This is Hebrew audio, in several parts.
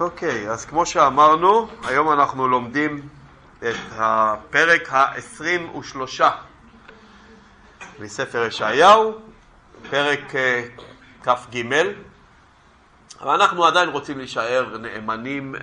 אוקיי, אז כמו שאמרנו, היום אנחנו לומדים את הפרק ה-23 מספר ישעיהו, פרק אה, כ"ג, אבל אנחנו עדיין רוצים להישאר נאמנים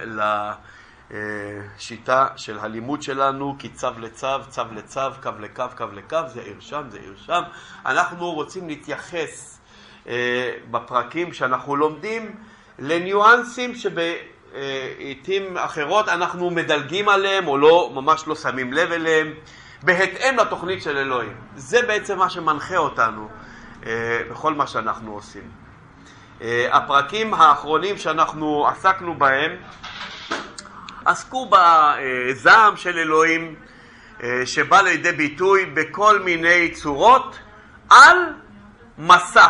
לשיטה של הלימוד שלנו, כי צו לצו, צו לצו, קו לקו, קו לקו, זה עיר שם, זה עיר שם. אנחנו רוצים להתייחס אה, בפרקים שאנחנו לומדים לניואנסים שבעיתים אחרות אנחנו מדלגים עליהם או לא, ממש לא שמים לב אליהם, בהתאם לתוכנית של אלוהים. זה בעצם מה שמנחה אותנו אה, בכל מה שאנחנו עושים. אה, הפרקים האחרונים שאנחנו עסקנו בהם עסקו בזעם של אלוהים אה, שבא לידי ביטוי בכל מיני צורות על מסע.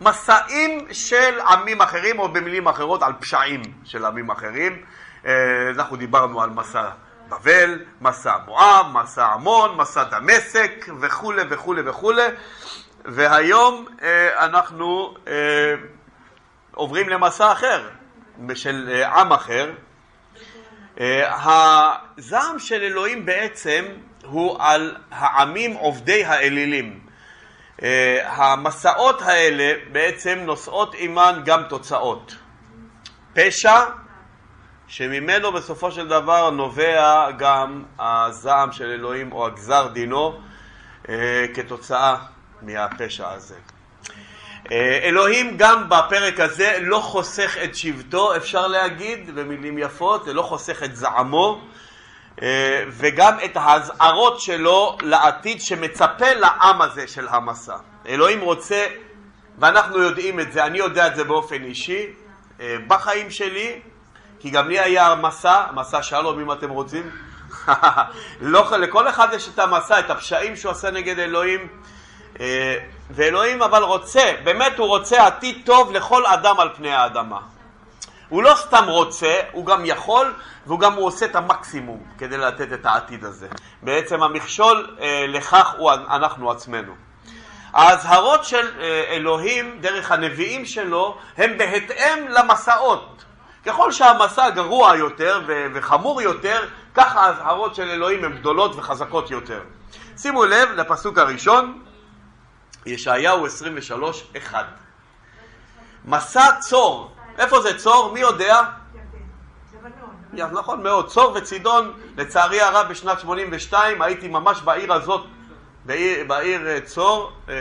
מסעים של עמים אחרים, או במילים אחרות על פשעים של עמים אחרים. אה, אנחנו דיברנו על מסע בבל, מסע מואב, מסע עמון, מסע דמשק וכולי וכולי וכולי. והיום אה, אנחנו אה, עוברים למסע אחר, של עם אחר. הזעם של אלוהים בעצם הוא על העמים עובדי האלילים. אה, המסעות האלה בעצם נושאות עימן גם תוצאות. פשע שממנו בסופו של דבר נובע גם הזעם של אלוהים או הגזר דינו אה, כתוצאה מהפשע הזה. אה, אלוהים גם בפרק הזה לא חוסך את שבטו, אפשר להגיד במילים יפות, זה לא חוסך את זעמו, וגם את האזהרות שלו לעתיד שמצפה לעם הזה של המסע. אלוהים רוצה, ואנחנו יודעים את זה, אני יודע את זה באופן אישי, אה, בחיים שלי, כי גם לי היה מסע, מסע שלום אם אתם רוצים. לא, לכל אחד יש את המסע, את הפשעים שהוא עשה נגד אלוהים, אה, ואלוהים אבל רוצה, באמת הוא רוצה עתיד טוב לכל אדם על פני האדמה. הוא לא סתם רוצה, הוא גם יכול, והוא גם הוא עושה את המקסימום כדי לתת את העתיד הזה. בעצם המכשול אה, לכך הוא אנחנו עצמנו. האזהרות של אה, אלוהים דרך הנביאים שלו הם בהתאם למסעות. ככל שהמסע גרוע יותר וחמור יותר, כך האזהרות של אלוהים הן גדולות וחזקות יותר. שימו לב לפסוק הראשון, ישעיהו 23:1. מסע צור איפה זה? צור? מי יודע? נכון מאוד, צור וצידון, לצערי הרב בשנת 82 הייתי ממש בעיר הזאת, בעיר, בעיר אה, צור, אה,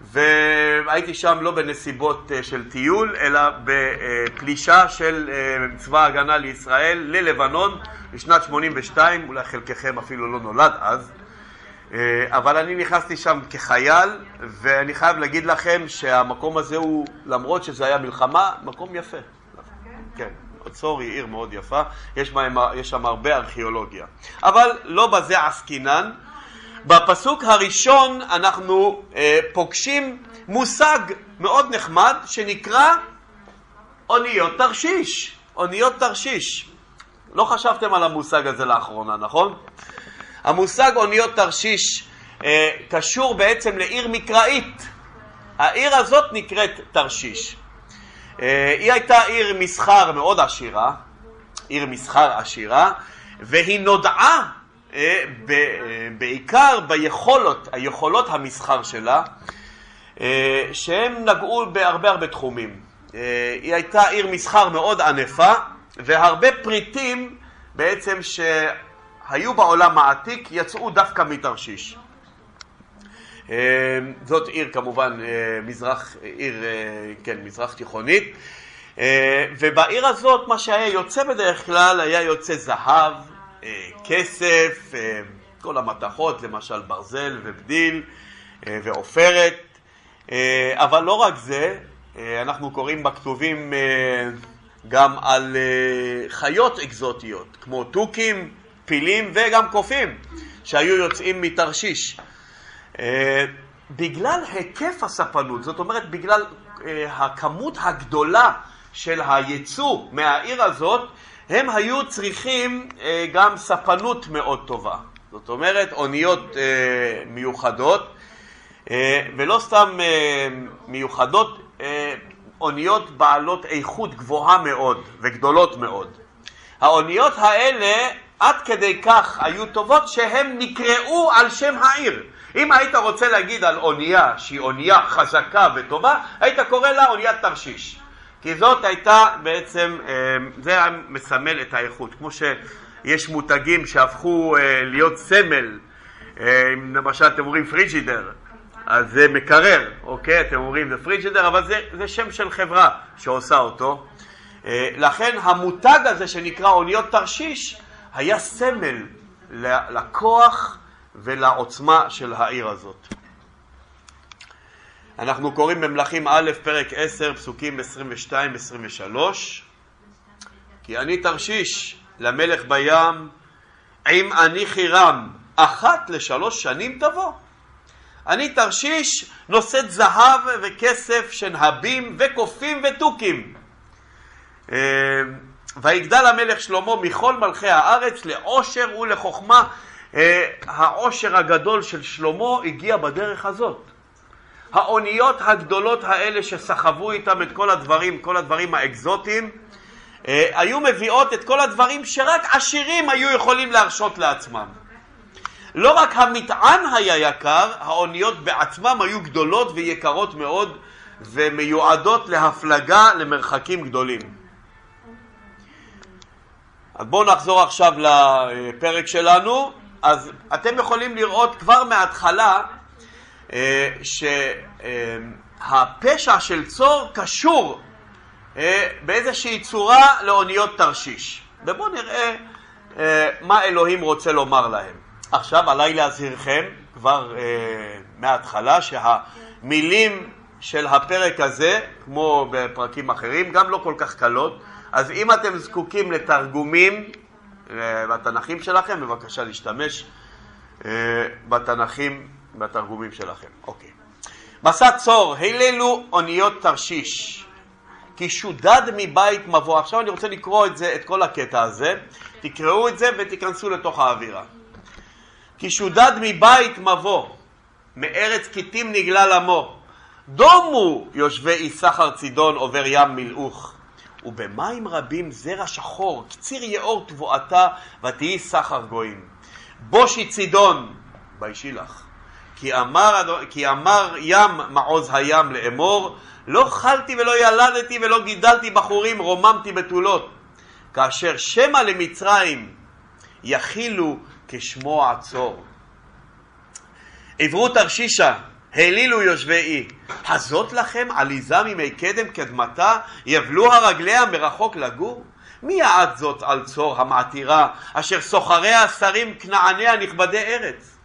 והייתי שם לא בנסיבות אה, של טיול, אלא בפלישה של צבא ההגנה לישראל ללבנון בשנת 82, אולי חלקכם אפילו לא נולד אז, אבל אני נכנסתי שם כחייל, ואני חייב להגיד לכם שהמקום הזה הוא, למרות שזה היה מלחמה, מקום יפה. כן, צור היא עיר מאוד יפה, יש, יש שם הרבה ארכיאולוגיה. אבל לא בזה עסקינן. בפסוק הראשון אנחנו אה, פוגשים מושג מאוד נחמד שנקרא אוניות תרשיש. אוניות תרשיש. לא חשבתם על המושג הזה לאחרונה, נכון? המושג אוניות תרשיש אה, קשור בעצם לעיר מקראית. העיר הזאת נקראת תרשיש. אה, היא הייתה עיר מסחר מאוד עשירה, עיר מסחר עשירה, והיא נודעה אה, ב, אה, בעיקר ביכולות, היכולות המסחר שלה, אה, שהם נגעו בהרבה הרבה תחומים. אה, היא הייתה עיר מסחר מאוד ענפה, והרבה פריטים בעצם ש... היו בעולם העתיק יצאו דווקא מתרשיש. אה, זאת עיר כמובן, אה, מזרח, עיר, אה, כן, מזרח תיכונית, ובעיר הזאת מה שהיה יוצא בדרך כלל היה יוצא זהב, כסף, כל המתכות, למשל ברזל ובדיל ועופרת, אבל לא רק זה, אנחנו קוראים בכתובים גם על חיות אקזוטיות, כמו תוכים, פילים וגם קופים שהיו יוצאים מתרשיש. אה, בגלל היקף הספנות, זאת אומרת בגלל אה, הכמות הגדולה של היצוא מהעיר הזאת, הם היו צריכים אה, גם ספנות מאוד טובה. זאת אומרת אוניות מיוחדות, ולא סתם מיוחדות, אוניות בעלות איכות גבוהה מאוד וגדולות מאוד. האוניות האלה עד כדי כך היו טובות שהן נקראו על שם העיר. אם היית רוצה להגיד על אונייה שהיא אונייה חזקה וטובה, היית קורא לה אוניית תרשיש. כי זאת הייתה בעצם, אה, זה היה מסמל את האיכות. כמו שיש מותגים שהפכו אה, להיות סמל, אה, למשל אתם אומרים פריג'ידר, אז זה מקרר, אוקיי? אתם אומרים זה פריג'ידר, אבל זה, זה שם של חברה שעושה אותו. לכן המותג הזה שנקרא אוניות תרשיש היה סמל לכוח ולעוצמה של העיר הזאת. אנחנו קוראים במלכים א', פרק 10, פסוקים 22-23, כי אני תרשיש למלך בים, עם אני חירם, אחת לשלוש שנים תבוא. אני תרשיש נושאת זהב וכסף, שנהבים וקופים ותוכים. אה, ויגדל המלך שלמה מכל מלכי הארץ לעושר ולחוכמה. אה, העושר הגדול של שלמה הגיע בדרך הזאת. האוניות הגדולות האלה שסחבו איתם את כל הדברים, כל הדברים האקזוטיים, אה, היו מביאות את כל הדברים שרק עשירים היו יכולים להרשות לעצמם. לא רק המטען היה יקר, האוניות בעצמם היו גדולות ויקרות מאוד ומיועדות להפלגה למרחקים גדולים. אז בואו נחזור עכשיו לפרק שלנו. אז אתם יכולים לראות כבר מההתחלה אה, שהפשע של צור קשור אה, באיזושהי צורה לאוניות תרשיש. ובואו נראה אה, מה אלוהים רוצה לומר להם. עכשיו עליי להזהירכם כבר מההתחלה שהמילים של הפרק הזה, כמו בפרקים אחרים, גם לא כל כך קלות, אז אם אתם זקוקים לתרגומים בתנ"כים שלכם, בבקשה להשתמש בתנ"כים בתרגומים שלכם. אוקיי. מסע צור, היללו אוניות תרשיש, כי שודד מבית מבוא. עכשיו אני רוצה לקרוא את זה, את כל הקטע הזה. תקראו את זה ותיכנסו לתוך האווירה. כי שודד מבית מבוא, מארץ כתים נגלה למו. דומו יושבי יששכר צידון עובר ים מילאוך. ובמים רבים זרע שחור, קציר יאור תבואתה, ותהי סחר גויים. בושי צידון, בישי לך. כי אמר, כי אמר ים מעוז הים לאמור, לא חלתי ולא ילדתי ולא גידלתי בחורים, רוממתי בתולות. כאשר שמא למצרים יכילו כשמו עצור. עברו תרשישה, העלילו יושבי אי. הזאת לכם עליזה ממי קדם קדמתה, יבלו הרגליה מרחוק לגור? מי יעד זאת על צור המעתירה, אשר סוחריה שרים כנעניה נכבדי ארץ?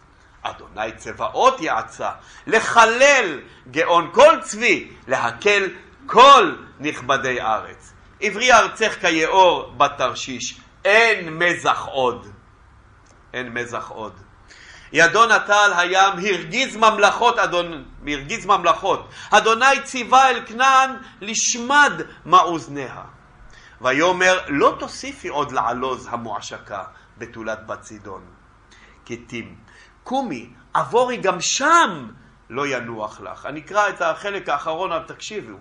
אדוני צבאות יעצה, לחלל גאון כל צבי, להקל כל נכבדי ארץ. עברי ארצך כיאור בתרשיש, אין מזח עוד. אין מזח עוד. ידו נטה על הים, הרגיז ממלכות, אדון, הרגיז ממלכות. אדוני ציווה אל כנען לשמד מאוזניה. ויאמר לא תוסיפי עוד לעלוז המועשקה בתולת בת צידון. כתים, קומי, עבורי גם שם לא ינוח לך. אני אקרא את החלק האחרון, אבל תקשיבו.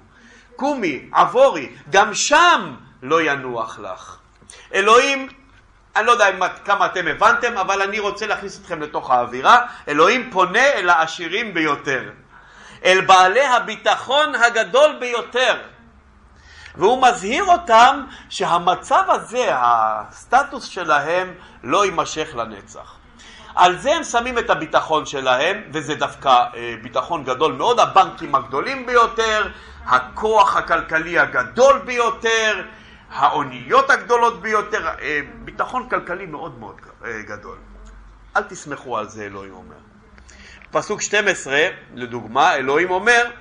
קומי, עבורי, גם שם לא ינוח לך. אלוהים אני לא יודע כמה אתם הבנתם, אבל אני רוצה להכניס אתכם לתוך האווירה. אלוהים פונה אל העשירים ביותר, אל בעלי הביטחון הגדול ביותר. והוא מזהיר אותם שהמצב הזה, הסטטוס שלהם, לא יימשך לנצח. על זה הם שמים את הביטחון שלהם, וזה דווקא אה, ביטחון גדול מאוד, הבנקים הגדולים ביותר, הכוח הכלכלי הגדול ביותר, האוניות הגדולות ביותר, אה, ביטחון כלכלי מאוד מאוד אה, גדול. אל תסמכו על זה, אלוהים אומר. פסוק 12, לדוגמה, אלוהים אומר,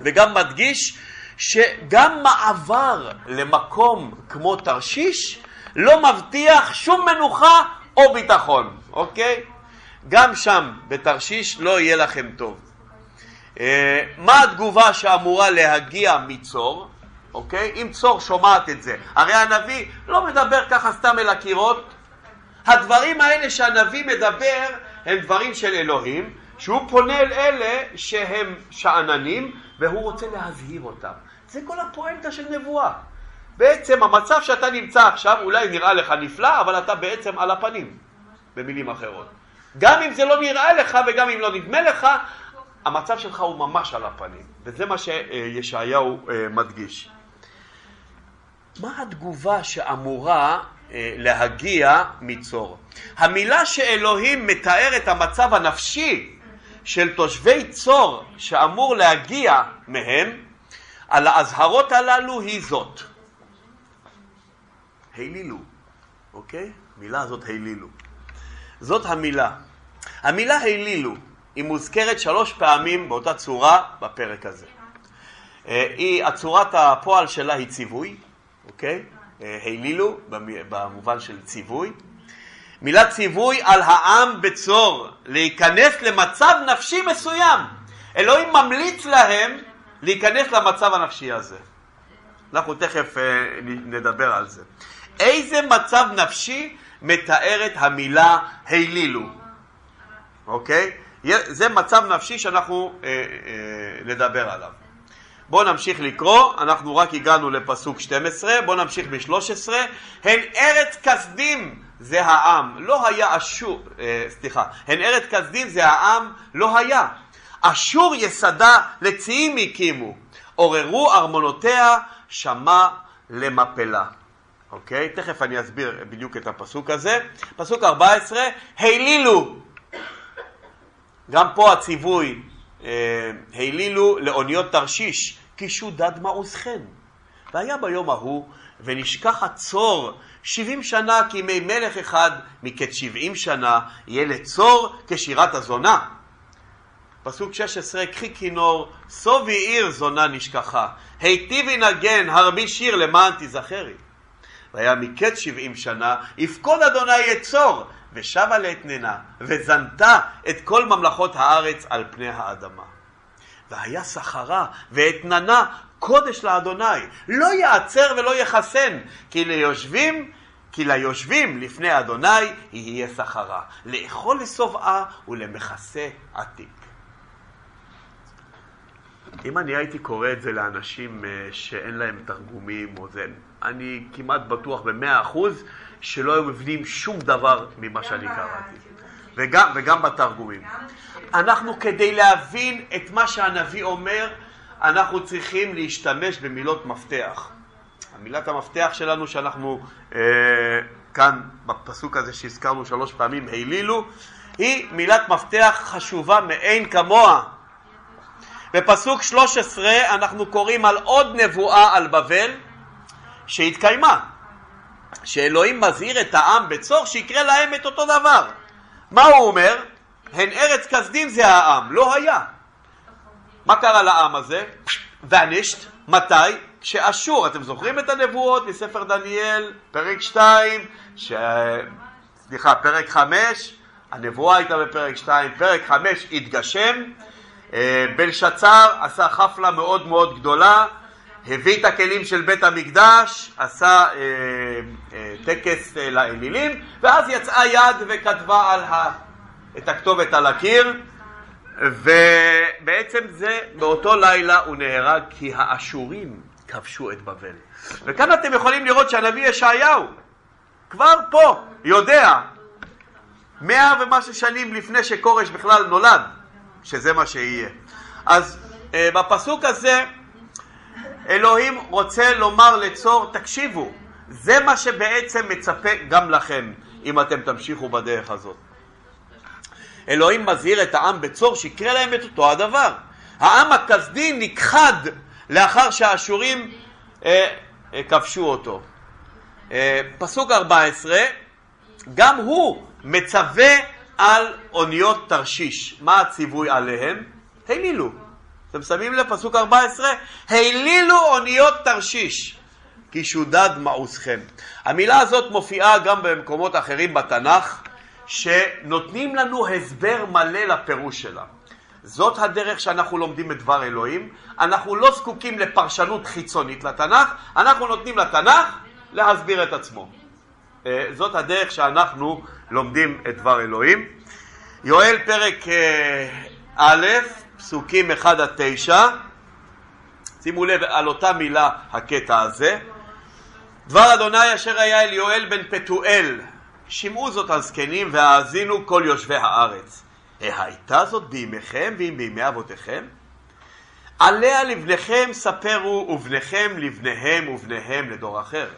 וגם מדגיש, שגם מעבר למקום כמו תרשיש לא מבטיח שום מנוחה או ביטחון, אוקיי? גם שם, בתרשיש, לא יהיה לכם טוב. אה, מה התגובה שאמורה להגיע מצור? אוקיי? אם צור שומעת את זה. הרי הנביא לא מדבר ככה סתם אל הקירות. הדברים האלה שהנביא מדבר הם דברים של אלוהים, שהוא פונה אל אלה שהם שאננים והוא רוצה להזהיר אותם. זה כל הפואנטה של נבואה. בעצם המצב שאתה נמצא עכשיו אולי נראה לך נפלא, אבל אתה בעצם על הפנים, במילים אחרות. גם אם זה לא נראה לך וגם אם לא נדמה לך, המצב שלך הוא ממש על הפנים, וזה מה שישעיהו אה, מדגיש. מה התגובה שאמורה אה, להגיע מצור? המילה שאלוהים מתאר את המצב הנפשי של תושבי צור שאמור להגיע מהם, על האזהרות הללו היא זאת. הילילו, אוקיי? מילה הזאת הילילו. זאת המילה. המילה הילילו היא מוזכרת שלוש פעמים באותה צורה בפרק הזה. אה, היא, הצורת הפועל שלה היא ציווי, אוקיי? אה, הילילו במובן של ציווי. מילת ציווי על העם בצור להיכנס למצב נפשי מסוים. אלוהים ממליץ להם להיכנס למצב הנפשי הזה. אנחנו תכף אה, נדבר על זה. איזה מצב נפשי מתארת המילה הילילו, אוקיי? זה מצב נפשי שאנחנו אה, נדבר עליו. בואו נמשיך לקרוא, אנחנו רק הגענו לפסוק 12, בואו נמשיך ב-13. הן ארץ כסדים זה העם, לא היה אשור, אה, סליחה, הן ארץ כסדים זה העם, לא היה. אשור יסדה לציים הקימו, עוררו ארמונותיה, שמע למפלה. אוקיי? תכף אני אסביר בדיוק את הפסוק הזה. פסוק 14, העלילו. גם פה הציווי, העלילו לאוניות תרשיש, כי שודד מעוזכם. והיה ביום ההוא, ונשכח הצור שבעים שנה כימי מלך אחד, מקץ שבעים שנה, יהיה לצור כשירת הזונה. פסוק 16, קחי כינור, סובי עיר זונה נשכחה, היטיבי נגן, הרבי שיר למען תזכרי. והיה מקץ שבעים שנה, יפקוד אדוני יצור, ושבה לאתננה, וזנתה את כל ממלכות הארץ על פני האדמה. והיה סחרה ואתננה קודש לאדוני, לא יעצר ולא יחסן, כי ליושבים, כי ליושבים לפני אדוני יהיה סחרה, לאכול לשובעה ולמכסה עתיק. אם אני הייתי קורא את זה לאנשים אה, שאין להם תרגומים או זה, אני כמעט בטוח במאה אחוז שלא היו מבינים שום דבר ממה שאני קראתי, וגם, וגם בתרגומים. אנחנו כדי להבין את מה שהנביא אומר, אנחנו צריכים להשתמש במילות מפתח. המילת המפתח שלנו שאנחנו אה, כאן בפסוק הזה שהזכרנו שלוש פעמים, העלילו, היא מילת מפתח חשובה מאין כמוה. בפסוק 13 אנחנו קוראים על עוד נבואה על בבל שהתקיימה, שאלוהים מזהיר את העם בצור שיקרה להם את אותו דבר. מה הוא אומר? הן ארץ כסדים זה העם, לא היה. מה קרה לעם הזה? ואנישט, מתי? כשאשור, אתם זוכרים את הנבואות מספר דניאל, פרק 2, ש... סליחה, פרק 5, הנבואה הייתה בפרק 2, פרק 5 התגשם, אה, בלשצר עשה חפלה מאוד מאוד גדולה, הביא את הכלים של בית המקדש, עשה אה, אה, טקס אה, לאלילים, ואז יצאה יד וכתבה על ה, את הכתובת על הקיר, ובעצם זה, באותו לילה הוא נהרג כי האשורים כבשו את בבל. וכאן אתם יכולים לראות שהנביא ישעיהו כבר פה יודע מאה ומשהו שנים לפני שכורש בכלל נולד, שזה מה שיהיה. אז אה, בפסוק הזה אלוהים רוצה לומר לצור, תקשיבו, זה מה שבעצם מצפה גם לכם, אם אתם תמשיכו בדרך הזאת. אלוהים מזהיר את העם בצור שיקרה להם את אותו הדבר. העם הכסדי נכחד לאחר שהאשורים אה, אה, כבשו אותו. אה, פסוק 14, גם הוא מצווה על אוניות תרשיש. מה הציווי עליהם? העלילו. אתם שמים לב, פסוק 14? העלילו אוניות תרשיש, כי שודד מעוזכם. המילה הזאת מופיעה גם במקומות אחרים בתנ"ך, שנותנים לנו הסבר מלא לפירוש שלה. זאת הדרך שאנחנו לומדים את דבר אלוהים. אנחנו לא זקוקים לפרשנות חיצונית לתנ"ך, אנחנו נותנים לתנ"ך להסביר את עצמו. אה, זאת הדרך שאנחנו לומדים את דבר אלוהים. יואל פרק אה, א', פסוקים 1 עד 9, שימו לב על אותה מילה הקטע הזה. דבר אדוני אשר היה אל יואל בן פתואל, שמעו זאת הזקנים והאזינו כל יושבי הארץ. הייתה זאת בימיכם ואם בימי אבותיכם? עליה לבניכם ספרו ובניכם לבניהם ובניהם לדור אחר.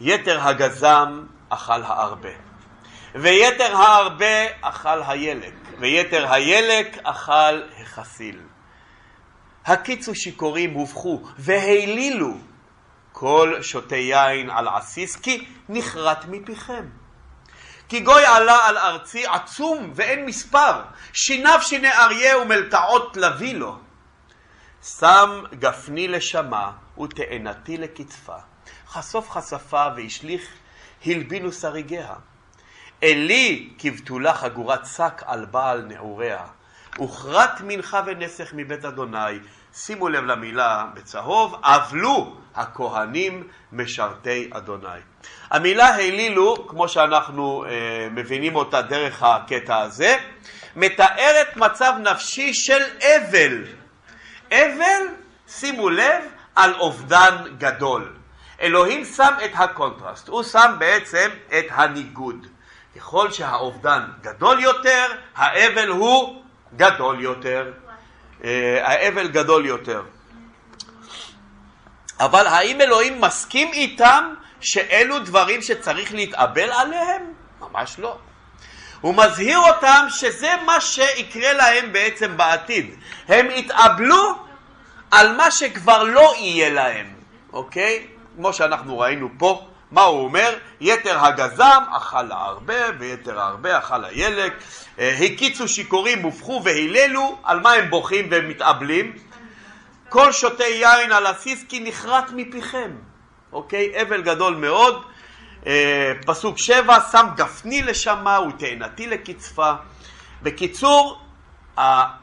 יתר הגזם אכל הארבה, ויתר הארבה אכל הילק, ויתר הילק אכל החסיל. הקיצו שיכורים הובכו והעלילו כל שותי יין על עסיס כי נכרת מפיכם. כי גוי עלה על ארצי עצום ואין מספר, שיניו שיני אריה ומלטעות לביא לו. שם גפני לשמה ותאנתי לקצפה, חשוף חשפה והשליך הלבינו שריגיה. אלי כבתולה חגורת שק על בעל נעוריה, וכרת מנחה ונסך מבית אדוני. שימו לב למילה בצהוב, אבלו הכהנים משרתי אדוני. המילה העלילו, כמו שאנחנו אה, מבינים אותה דרך הקטע הזה, מתארת מצב נפשי של אבל. אבל, שימו לב, על אובדן גדול. אלוהים שם את הקונטרסט, הוא שם בעצם את הניגוד. ככל שהאובדן גדול יותר, האבל הוא גדול יותר. אה, האבל גדול יותר. אבל האם אלוהים מסכים איתם שאלו דברים שצריך להתאבל עליהם? ממש לא. הוא מזהיר אותם שזה מה שיקרה להם בעצם בעתיד. הם יתאבלו על מה שכבר לא יהיה להם, אוקיי? כמו שאנחנו ראינו פה, מה הוא אומר? יתר הגזם אכל הרבה ויתר הרבה אכל הילק. אה, הקיצו שיכורים, הופכו והיללו, על מה הם בוכים ומתאבלים? כל שותי יין על הסיס כי נכרת מפיכם. אוקיי? אבל גדול מאוד. אה, פסוק שבע, שם גפני לשמה ותאנתי לקצפה. בקיצור, המילה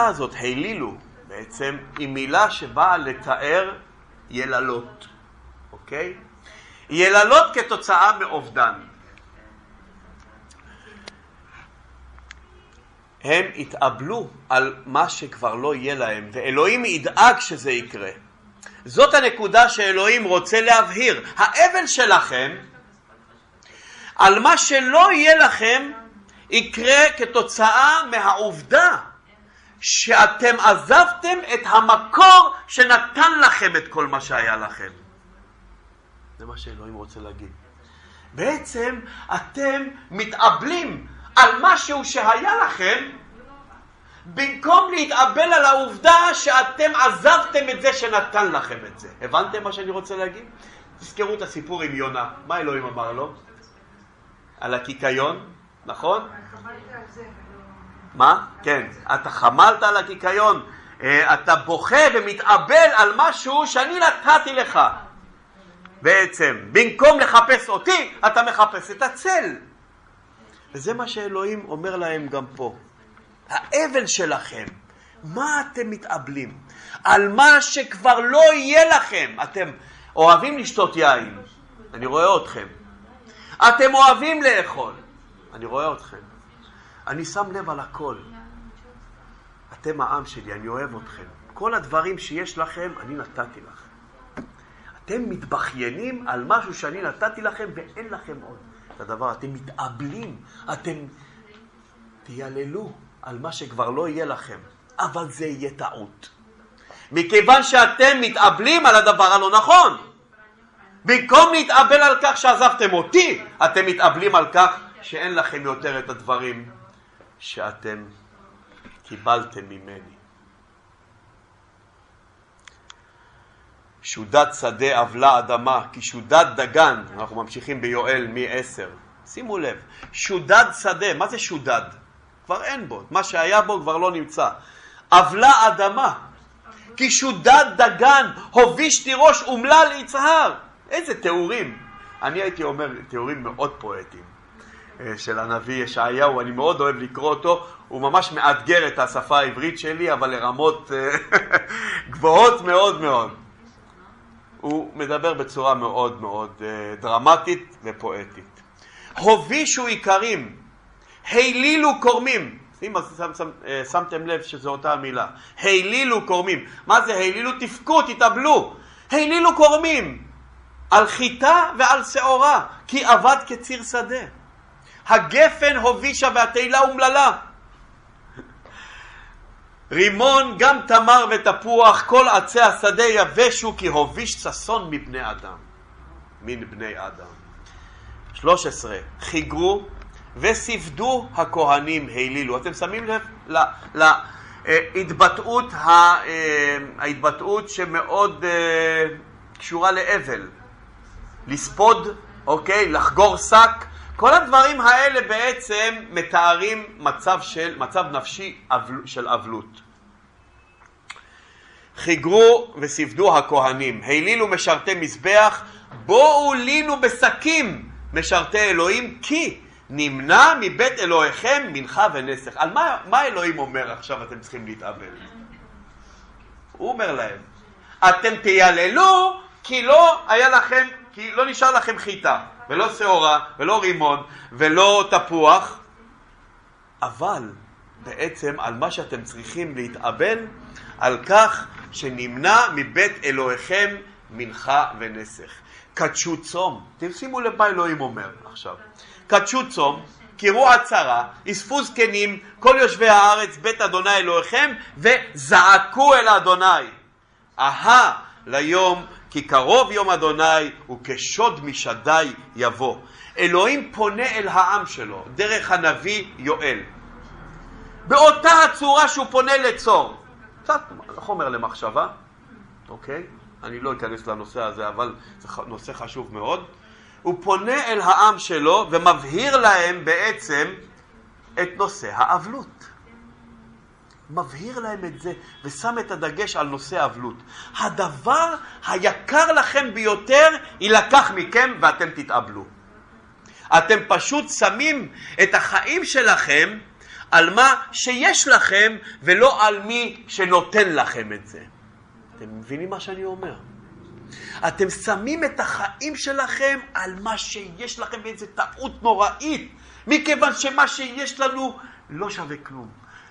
אה, הזאת, העלילו, בעצם, היא מילה שבאה לתאר יללות, אוקיי? יללות כתוצאה מאובדן. הם יתאבלו על מה שכבר לא יהיה להם, ואלוהים ידאג שזה יקרה. זאת הנקודה שאלוהים רוצה להבהיר. האבל שלכם על מה שלא יהיה לכם יקרה כתוצאה מהעובדה שאתם עזבתם את המקור שנתן לכם את כל מה שהיה לכם. זה מה שאלוהים רוצה להגיד. בעצם אתם מתאבלים על משהו שהיה לכם, במקום להתאבל על העובדה שאתם עזבתם את זה שנתן לכם את זה. הבנתם מה שאני רוצה להגיד? תזכרו את הסיפור עם יונה. מה אלוהים אמר לו? על הקיקיון, נכון? מה? כן. אתה חמלת על הקיקיון. אה, אתה בוכה ומתאבל על משהו שאני נתתי לך. בעצם, במקום לחפש אותי, אתה מחפש את הצל. וזה מה שאלוהים אומר להם גם פה. האבל שלכם, מה אתם מתאבלים? על מה שכבר לא יהיה לכם. אתם אוהבים לשתות יין, אני רואה אתכם. אתם אוהבים לאכול, אני רואה אתכם. אני שם לב על הכל. אתם העם שלי, אני אוהב אתכם. כל הדברים שיש לכם, אני נתתי לכם. אתם מתבכיינים על משהו שאני נתתי לכם ואין לכם עוד. את הדבר, אתם מתאבלים, אתם תייללו על מה שכבר לא יהיה לכם, אבל זה יהיה טעות. מכיוון שאתם מתאבלים על הדבר הלא נכון. במקום להתאבל על כך שעזבתם אותי, אתם מתאבלים על כך שאין לכם יותר את הדברים שאתם קיבלתם ממני. שודד שדה עוולה אדמה, כי שודד דגן, אנחנו ממשיכים ביואל מ-10, שימו לב, שודד שדה, מה זה שודד? כבר אין בו, מה שהיה בו כבר לא נמצא. עוולה אדמה, כי שודד דגן, הוביש תירוש אומלל יצהר. איזה תיאורים. אני הייתי אומר תיאורים מאוד פואטיים של הנביא ישעיהו, אני מאוד אוהב לקרוא אותו, הוא ממש מאתגר את השפה העברית שלי, אבל לרמות אה, גבוהות מאוד מאוד. הוא מדבר בצורה מאוד מאוד אה, דרמטית ופואטית. הובישו איכרים, העלילו קורמים. אם שם, שם, אה, שמתם לב שזו אותה המילה. העלילו קורמים. מה זה העלילו? תבכו, תתאבלו. העלילו קורמים על חיטה ועל שעורה, כי אבד כציר שדה. הגפן הובישה והתהילה אומללה. רימון, גם תמר ותפוח, כל עצי השדה יבשו, כי הוביש ששון מבני אדם. מן בני אדם. 13. חיגרו וסיפדו הכהנים העלילו. אתם שמים לב להתבטאות, אה, ההתבטאות שמאוד אה, קשורה לאבל. לספוד, אוקיי? לחגור שק. כל הדברים האלה בעצם מתארים מצב, של, מצב נפשי של אבלות. חיגרו וסיפדו הכהנים, העלילו משרתי מזבח, בואו לינו בשקים משרתי אלוהים, כי נמנע מבית אלוהיכם מנחה ונסך. על מה, מה אלוהים אומר עכשיו אתם צריכים להתאבל? הוא אומר להם, אתם תייללו כי לא היה לכם, כי לא נשאר לכם חיטה, ולא שעורה, ולא רימון, ולא תפוח, אבל בעצם על מה שאתם צריכים להתאבל, על כך שנמנע מבית אלוהיכם מנחה ונסך. קדשו צום, תשימו לב מה אלוהים אומר עכשיו. קדשו צום, קראו עצרה, אספו זקנים, כל יושבי הארץ, בית אדוני אלוהיכם, וזעקו אל אדוני. אהה ליום כי קרוב יום אדוני וכשוד משדי יבוא. אלוהים פונה אל העם שלו דרך הנביא יואל. באותה הצורה שהוא פונה לצור. קצת חומר למחשבה, אוקיי? אני לא אכנס לנושא הזה, אבל זה נושא חשוב מאוד. הוא פונה אל העם שלו ומבהיר להם בעצם את נושא האבלות. מבהיר להם את זה ושם את הדגש על נושא האבלות. הדבר היקר לכם ביותר יילקח מכם ואתם תתאבלו. אתם פשוט שמים את החיים שלכם על מה שיש לכם ולא על מי שנותן לכם את זה. אתם מבינים מה שאני אומר? אתם שמים את החיים שלכם על מה שיש לכם, ואיזו טעות נוראית, מכיוון שמה שיש לנו לא שווה כלום.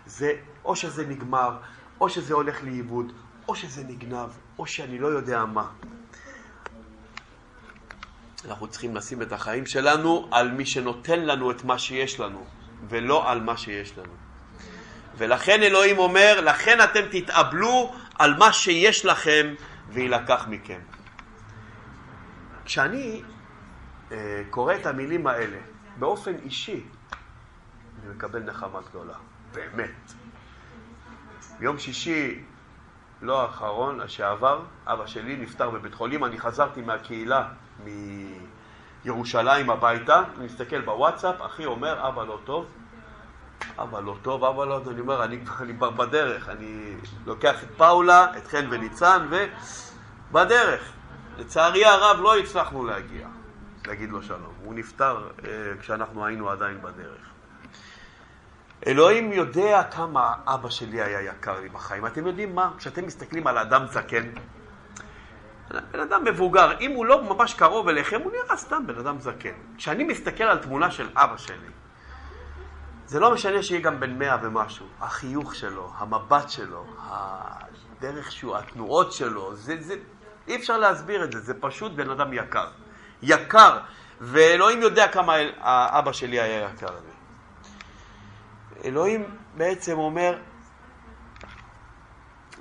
זה או שזה נגמר, או שזה הולך לאיבוד, או שזה נגנב, או שאני לא יודע מה. אנחנו צריכים לשים את החיים שלנו על מי שנותן לנו את מה שיש לנו, ולא על מה שיש לנו. ולכן אלוהים אומר, לכן אתם תתאבלו על מה שיש לכם ויילקח מכם. כשאני אה, קורא את המילים האלה באופן אישי, אני מקבל נחמה גדולה, באמת. ביום שישי, לא האחרון, השעבר, אבא שלי נפטר בבית חולים, אני חזרתי מהקהילה מירושלים הביתה, אני מסתכל בוואטסאפ, אחי אומר, אבא לא טוב, אבא לא טוב, אבא לא טוב, אני אומר, אני, אני בדרך, אני לוקח את פאולה, את חן וניצן, ובדרך. לצערי הרב לא הצלחנו להגיע, להגיד לו שלום. הוא נפטר אה, כשאנחנו היינו עדיין בדרך. אלוהים יודע כמה אבא שלי היה יקר לי בחיים. אתם יודעים מה? כשאתם מסתכלים על אדם זקן, בן אדם מבוגר, אם הוא לא ממש קרוב אליכם, הוא נראה סתם בן אדם זקן. כשאני מסתכל על תמונה של אבא שלי, זה לא משנה שיהיה גם בן מאה ומשהו, החיוך שלו, המבט שלו, הדרך שהוא, התנועות שלו, זה, זה, אי אפשר להסביר את זה, זה פשוט בן אדם יקר. יקר, ואלוהים יודע כמה האבא שלי היה יקר לי. אלוהים בעצם אומר,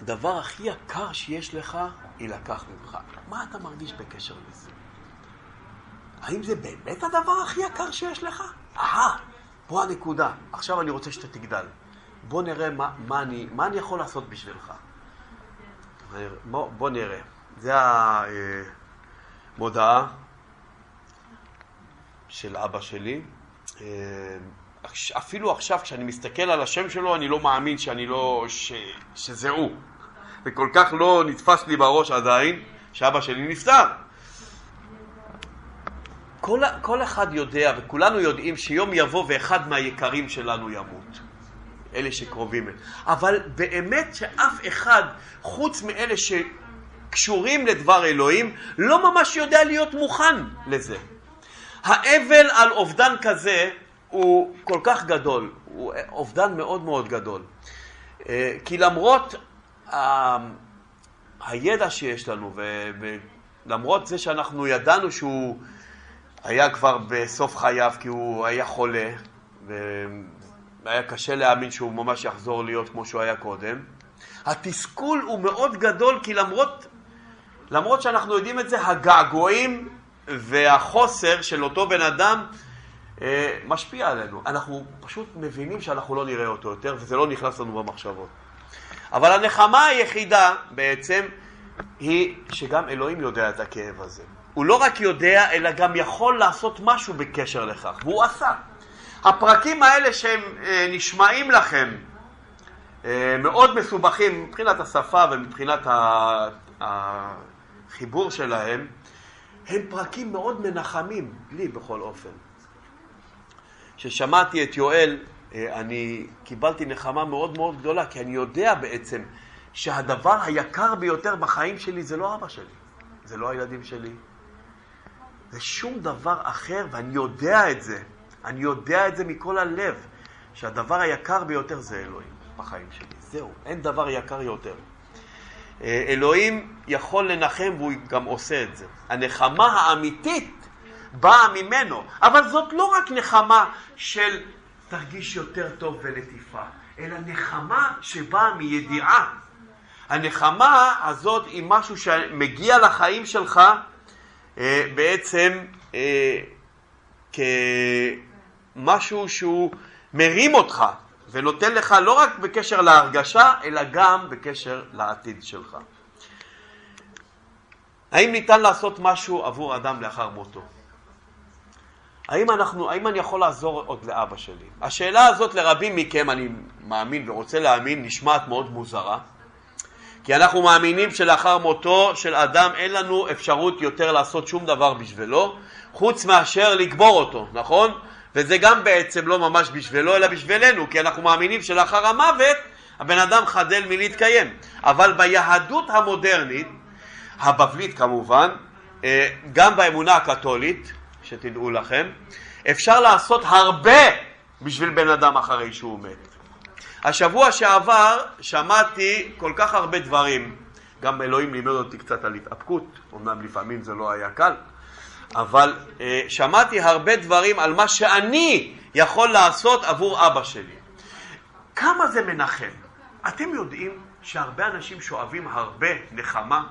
דבר הכי יקר שיש לך, יילקח ממך. מה אתה מרגיש בקשר לזה? האם זה באמת הדבר הכי יקר שיש לך? אהה, פה הנקודה. עכשיו אני רוצה שאתה תגדל. בוא נראה מה, מה, אני, מה אני יכול לעשות בשבילך. בוא, בוא נראה. זה המודעה של אבא שלי. אפילו עכשיו כשאני מסתכל על השם שלו אני לא מאמין שאני לא, ש, שזה הוא. וכל כך לא נתפס לי בראש עדיין שאבא שלי נפטר. כל, כל אחד יודע וכולנו יודעים שיום יבוא ואחד מהיקרים שלנו ימות. אלה שקרובים. אבל באמת שאף אחד, חוץ מאלה שקשורים לדבר אלוהים, לא ממש יודע להיות מוכן לזה. האבל על אובדן כזה הוא כל כך גדול, הוא אובדן מאוד מאוד גדול. אה, כי למרות הידע שיש לנו, ולמרות זה שאנחנו ידענו שהוא היה כבר בסוף חייו כי הוא היה חולה, והיה קשה להאמין שהוא ממש יחזור להיות כמו שהוא היה קודם, התסכול הוא מאוד גדול כי למרות, למרות שאנחנו יודעים את זה, הגעגועים והחוסר של אותו בן אדם משפיע עלינו. אנחנו פשוט מבינים שאנחנו לא נראה אותו יותר וזה לא נכנס לנו במחשבות. אבל הנחמה היחידה בעצם היא שגם אלוהים יודע את הכאב הזה. הוא לא רק יודע, אלא גם יכול לעשות משהו בקשר לכך, והוא עשה. הפרקים האלה שהם אה, נשמעים לכם אה, מאוד מסובכים מבחינת השפה ומבחינת החיבור שלהם, הם פרקים מאוד מנחמים, לי בכל אופן. כששמעתי את יואל, אה, אני קיבלתי נחמה מאוד מאוד גדולה, כי אני יודע בעצם שהדבר היקר ביותר בחיים שלי זה לא אבא שלי, זה לא הילדים שלי, זה שום דבר אחר, ואני יודע את זה. אני יודע את זה מכל הלב, שהדבר היקר ביותר זה אלוהים בחיים שלי. זהו, אין דבר יקר יותר. אה, אלוהים יכול לנחם והוא גם עושה את זה. הנחמה האמיתית באה ממנו, אבל זאת לא רק נחמה של תרגיש יותר טוב ולטיפה, אלא נחמה שבאה מידיעה. הנחמה הזאת היא משהו שמגיע לחיים שלך אה, בעצם אה, כמשהו שהוא מרים אותך ונותן לך לא רק בקשר להרגשה, אלא גם בקשר לעתיד שלך. האם ניתן לעשות משהו עבור אדם לאחר מותו? האם, אנחנו, האם אני יכול לעזור עוד לאבא שלי? השאלה הזאת לרבים מכם, אני מאמין ורוצה להאמין, נשמעת מאוד מוזרה. כי אנחנו מאמינים שלאחר מותו של אדם אין לנו אפשרות יותר לעשות שום דבר בשבילו, חוץ מאשר לקבור אותו, נכון? וזה גם בעצם לא ממש בשבילו, אלא בשבילנו, כי אנחנו מאמינים שלאחר המוות הבן אדם חדל מלהתקיים. אבל ביהדות המודרנית, הבבלית כמובן, אה, גם באמונה הקתולית, שתדעו לכם, אפשר לעשות הרבה בשביל בן אדם אחרי שהוא מת. השבוע שעבר שמעתי כל כך הרבה דברים, גם אלוהים לימד אותי קצת על התאפקות, אמנם לפעמים זה לא היה קל, אבל uh, שמעתי הרבה דברים על מה שאני יכול לעשות עבור אבא שלי. כמה זה מנחם? אתם יודעים שהרבה אנשים שואבים הרבה נחמה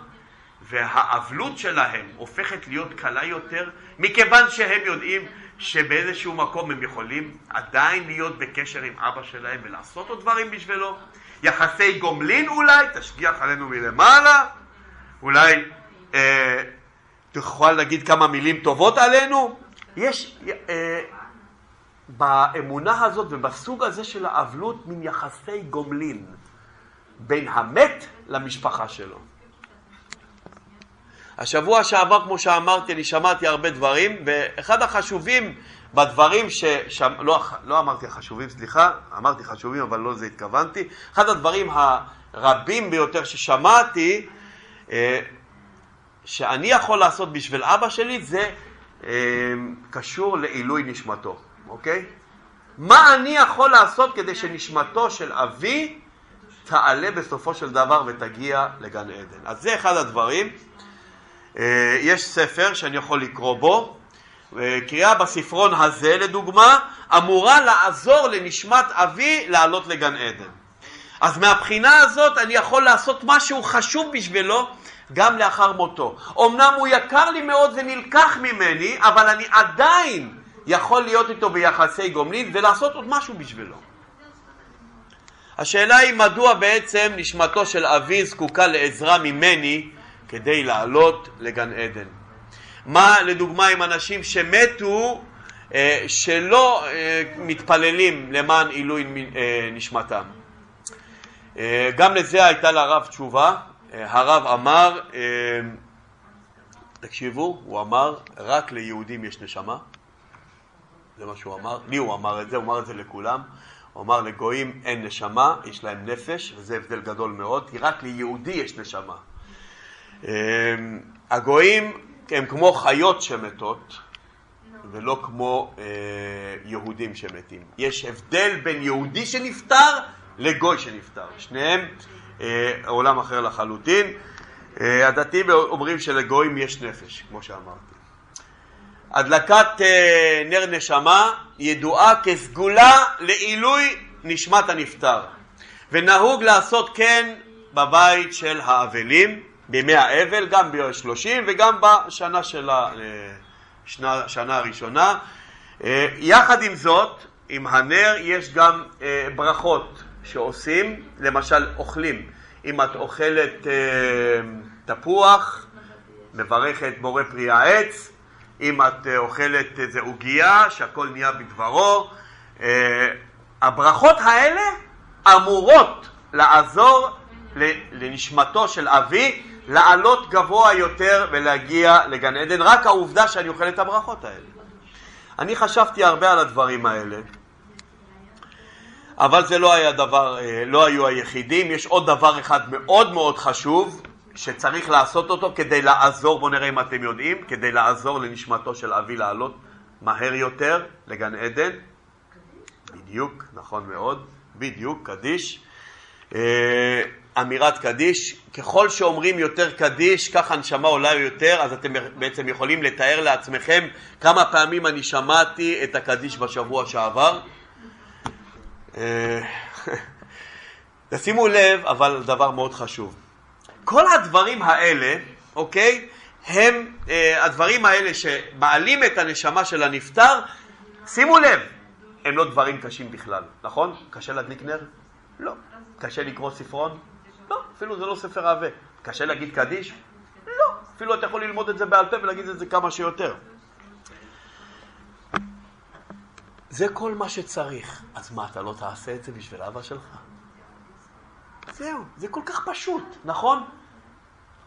והאבלות שלהם הופכת להיות קלה יותר מכיוון שהם יודעים שבאיזשהו מקום הם יכולים עדיין להיות בקשר עם אבא שלהם ולעשות עוד דברים בשבילו. יחסי גומלין אולי, תשגיח עלינו מלמעלה, אולי אה, תוכל להגיד כמה מילים טובות עלינו. יש אה, באמונה הזאת ובסוג הזה של האבלות מין יחסי גומלין בין המת למשפחה שלו. השבוע שעבר, כמו שאמרתי, אני שמעתי הרבה דברים, ואחד החשובים בדברים ש... לא, לא אמרתי חשובים, סליחה, אמרתי חשובים, אבל לא לזה התכוונתי. אחד הדברים הרבים ביותר ששמעתי, אה, שאני יכול לעשות בשביל אבא שלי, זה אה, קשור לעילוי נשמתו, אוקיי? מה אני יכול לעשות כדי שנשמתו של אבי תעלה בסופו של דבר ותגיע לגן עדן? אז זה אחד הדברים. אה, יש ספר שאני יכול לקרוא בו, אה, קריאה בספרון הזה לדוגמה, אמורה לעזור לנשמת אבי לעלות לגן עדן. אז מהבחינה הזאת אני יכול לעשות משהו חשוב בשבילו גם לאחר מותו. אמנם הוא יקר לי מאוד ונלקח ממני, אבל אני עדיין יכול להיות איתו ביחסי גומלין ולעשות עוד משהו בשבילו. השאלה היא מדוע בעצם נשמתו של אבי זקוקה לעזרה ממני כדי לעלות לגן עדן. מה לדוגמה עם אנשים שמתו אה, שלא אה, מתפללים למען עילוי אה, נשמתם. גם לזה הייתה לרב תשובה. הרב אמר, תקשיבו, הוא אמר, רק ליהודים יש נשמה. זה מה שהוא אמר. לי הוא אמר את זה, הוא אמר את זה לכולם. הוא אמר לגויים אין נשמה, יש להם נפש, וזה הבדל גדול מאוד, כי רק ליהודי יש נשמה. אמ, הגויים הם כמו חיות שמתות, ולא כמו אה, יהודים שמתים. יש הבדל בין יהודי שנפטר לגוי שנפטר. שניהם אה, עולם אחר לחלוטין. אה, הדתיים אומרים שלגויים יש נפש, כמו שאמרתי. הדלקת נר נשמה ידועה כסגולה לעילוי נשמת הנפטר, ונהוג לעשות כן בבית של האבלים, בימי האבל, גם ביום שלושים וגם בשנה של השנה הראשונה. אה, יחד עם זאת, עם הנר יש גם ברכות שעושים, למשל אוכלים. אם את אוכלת תפוח, מברכת בורא פרי העץ, אם את אה, אוכלת איזה עוגייה, שהכל נהיה בדברו. אה, הברכות האלה אמורות לעזור לנשמתו של אבי לעלות גבוה יותר ולהגיע לגן עדן, רק העובדה שאני אוכל את הברכות האלה. אני חשבתי הרבה על הדברים האלה, אבל זה לא היה דבר, אה, לא היו היחידים, יש עוד דבר אחד מאוד מאוד חשוב, שצריך לעשות אותו כדי לעזור, בואו נראה אם אתם יודעים, כדי לעזור לנשמתו של אבי לעלות מהר יותר לגן עדן. בדיוק, נכון מאוד, בדיוק, קדיש. אמירת קדיש, ככל שאומרים יותר קדיש, ככה הנשמה עולה יותר, אז אתם בעצם יכולים לתאר לעצמכם כמה פעמים אני שמעתי את הקדיש בשבוע שעבר. אה, תשימו לב, אבל דבר מאוד חשוב. כל הדברים האלה, אוקיי, הם אה, הדברים האלה שמעלים את הנשמה של הנפטר, שימו לב, הם לא דברים קשים בכלל, נכון? קשה להדליק נר? לא. קשה לקרוא ספרון? לא. אפילו זה לא ספר עבה. קשה להגיד קדיש? לא. אפילו אתה יכול ללמוד את זה בעל פה ולהגיד את זה כמה שיותר. זה כל מה שצריך. אז מה, אתה לא תעשה את זה בשביל אבא שלך? זהו, זה כל כך פשוט, נכון?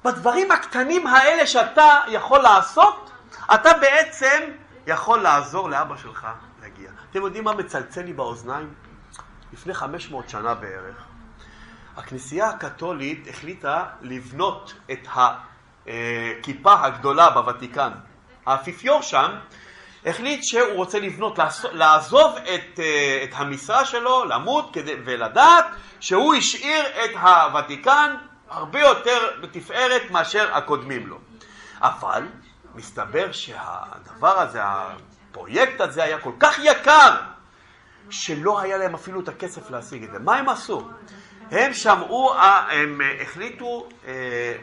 בדברים הקטנים האלה שאתה יכול לעשות, אתה בעצם יכול לעזור לאבא שלך להגיע. אתם יודעים מה מצלצל לי באוזניים? לפני 500 שנה בערך, הכנסייה הקתולית החליטה לבנות את הכיפה הגדולה בוותיקן. האפיפיור שם החליט שהוא רוצה לבנות, לעזוב את, אה, את המשרה שלו, למות כדי, ולדעת שהוא השאיר את הוותיקן הרבה יותר בתפארת מאשר הקודמים לו. אבל מסתבר שהדבר הזה, הפרויקט הזה היה כל כך יקר, שלא היה להם אפילו את הכסף להשיג את זה. מה הם עשו? הם שמעו, הם החליטו אה,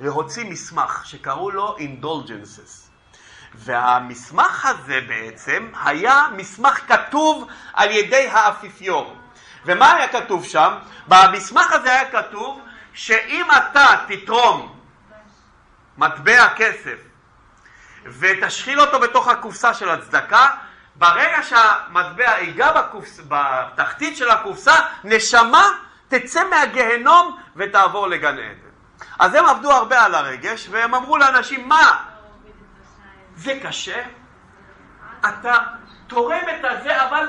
להוציא מסמך שקראו לו Indulgences. והמסמך הזה בעצם היה מסמך כתוב על ידי האפיפיור. ומה היה כתוב שם? במסמך הזה היה כתוב שאם אתה תתרום מטבע כסף ותשחיל אותו בתוך הקופסה של הצדקה, ברגע שהמטבע ייגע בקופס, בתחתית של הקופסה, נשמה תצא מהגהנום ותעבור לגן עדן. אז הם עבדו הרבה על הרגש, והם אמרו לאנשים, מה, זה קשה? אתה תורם את הזה, אבל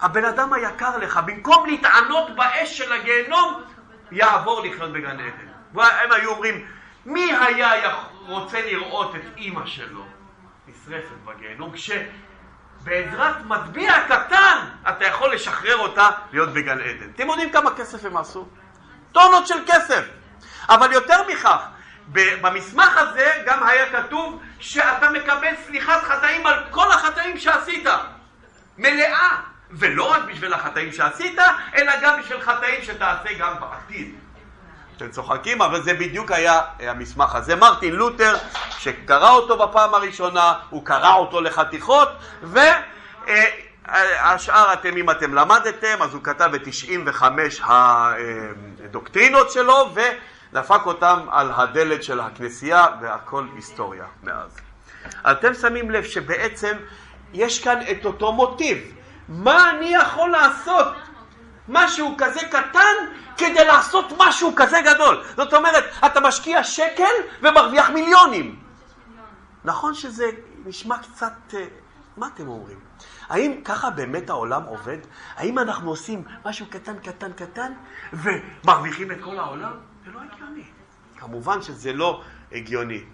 הבן אדם היקר לך, במקום להתענות באש של הגיהנום, יעבור לחיות בגן עדן. והם היו אומרים, מי היה רוצה לראות את אימא שלו נשרפת בגיהנום, כשבעזרת מטביע קטן אתה יכול לשחרר אותה להיות בגן עדן. אתם יודעים כמה כסף הם עשו? טונות של כסף. אבל יותר מכך, במסמך הזה גם היה כתוב שאתה מקבל סליחת חטאים על כל החטאים שעשית. מלאה. ולא רק בשביל החטאים שעשית, אלא גם בשביל חטאים שתעשה גם בעתיד. אתם צוחקים, אבל זה בדיוק היה המסמך הזה. מרטין לותר, שקרא אותו בפעם הראשונה, הוא קרא אותו לחתיכות, והשאר אתם, אם אתם למדתם, אז הוא כתב את 95 הדוקטרינות שלו, ודפק אותם על הדלת של הכנסייה, והכל היסטוריה מאז. אתם שמים לב שבעצם יש כאן את אותו מוטיב. מה אני יכול לעשות? משהו כזה קטן כדי לעשות משהו כזה גדול. זאת אומרת, אתה משקיע שקל ומרוויח מיליונים. נכון שזה נשמע קצת... אה, מה אתם אומרים? האם ככה באמת העולם עובד? האם אנחנו עושים משהו קטן, קטן, קטן ומרוויחים את כל העולם? זה לא הגיוני. כמובן שזה לא הגיוני.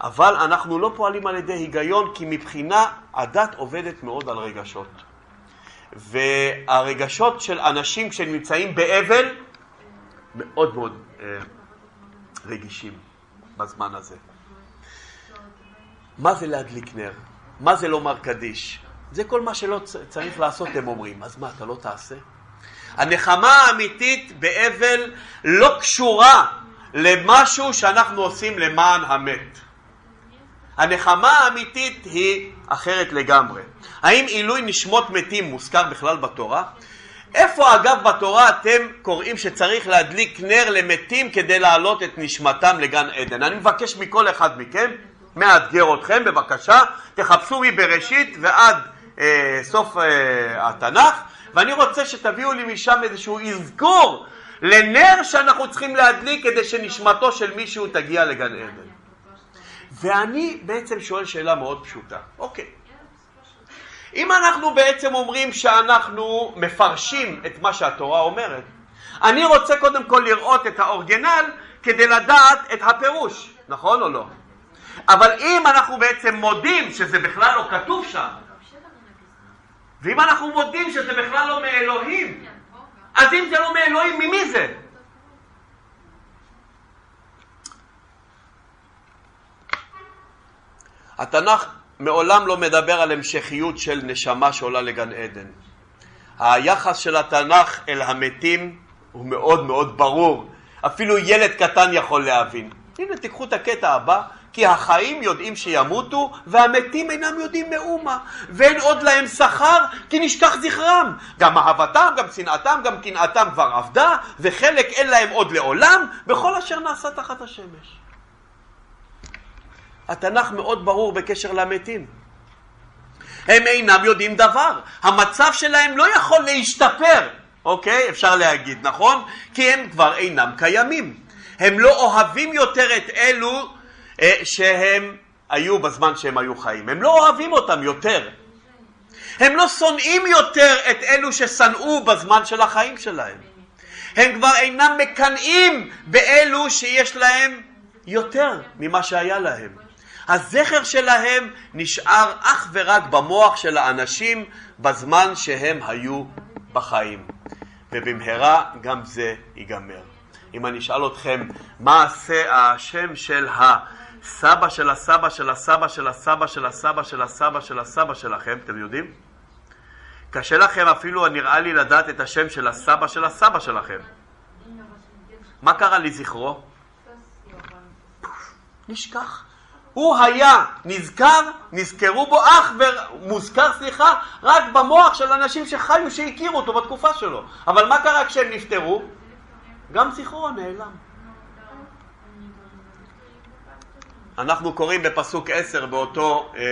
אבל אנחנו לא פועלים על ידי היגיון, כי מבחינה הדת עובדת מאוד על רגשות. והרגשות של אנשים שנמצאים באבל מאוד מאוד אה, רגישים בזמן הזה. מה זה להדליק נר? מה זה לומר קדיש? זה כל מה שלא צריך לעשות, הם אומרים. אז מה, אתה לא תעשה? הנחמה האמיתית באבל לא קשורה למשהו שאנחנו עושים למען המת. הנחמה האמיתית היא אחרת לגמרי. האם עילוי נשמות מתים מוזכר בכלל בתורה? איפה אגב בתורה אתם קוראים שצריך להדליק נר למתים כדי להעלות את נשמתם לגן עדן? אני מבקש מכל אחד מכם, מאתגר אתכם בבקשה, תחפשו מבראשית ועד אה, סוף אה, התנ"ך ואני רוצה שתביאו לי משם איזשהו אזכור לנר שאנחנו צריכים להדליק כדי שנשמתו של מישהו תגיע לגן עדן. ואני בעצם שואל שאלה מאוד פשוטה. אוקיי, אם אנחנו בעצם אומרים שאנחנו מפרשים את מה שהתורה אומרת, אני רוצה קודם כל לראות את האורגנל כדי לדעת את הפירוש, נכון או לא? אבל אם אנחנו בעצם מודים שזה בכלל לא כתוב שם, ואם אנחנו מודים שזה בכלל לא מאלוהים, אז אם זה לא מאלוהים, ממי זה? התנ"ך מעולם לא מדבר על המשכיות של נשמה שעולה לגן עדן. היחס של התנ"ך אל המתים הוא מאוד מאוד ברור. אפילו ילד קטן יכול להבין. הנה, תיקחו את הקטע הבא, כי החיים יודעים שימותו, והמתים אינם יודעים מאומה, ואין עוד להם שכר, כי נשכח זכרם. גם אהבתם, גם שנאתם, גם קנאתם כבר אבדה, וחלק אין להם עוד לעולם, בכל אשר נעשה תחת השמש. התנ"ך מאוד ברור בקשר למתים. הם אינם יודעים דבר, המצב שלהם לא יכול להשתפר, אוקיי? אפשר להגיד, נכון? כי הם כבר אינם קיימים. הם לא אוהבים יותר את אלו אה, שהם היו בזמן שהם היו חיים. הם לא אוהבים אותם יותר. הם לא שונאים יותר את אלו ששנאו בזמן של החיים שלהם. הם כבר אינם מקנאים באלו שיש להם יותר ממה שהיה להם. הזכר שלהם נשאר אך ורק במוח של האנשים בזמן שהם היו בחיים. ובמהרה גם זה ייגמר. אם אני אשאל אתכם מה עשה השם של הסבא של הסבא של הסבא של הסבא של הסבא של הסבא של הסבא שלכם, אתם יודעים? קשה לכם אפילו, נראה לי, לדעת את השם של הסבא של הסבא שלכם. מה קרה לזכרו? נשכח. הוא היה נזכר, נזכרו בו אך ומוזכר, סליחה, רק במוח של אנשים שחיו, שהכירו אותו בתקופה שלו. אבל מה קרה כשהם נפטרו? גם זכרו נעלם. אנחנו קוראים בפסוק עשר באותו אה,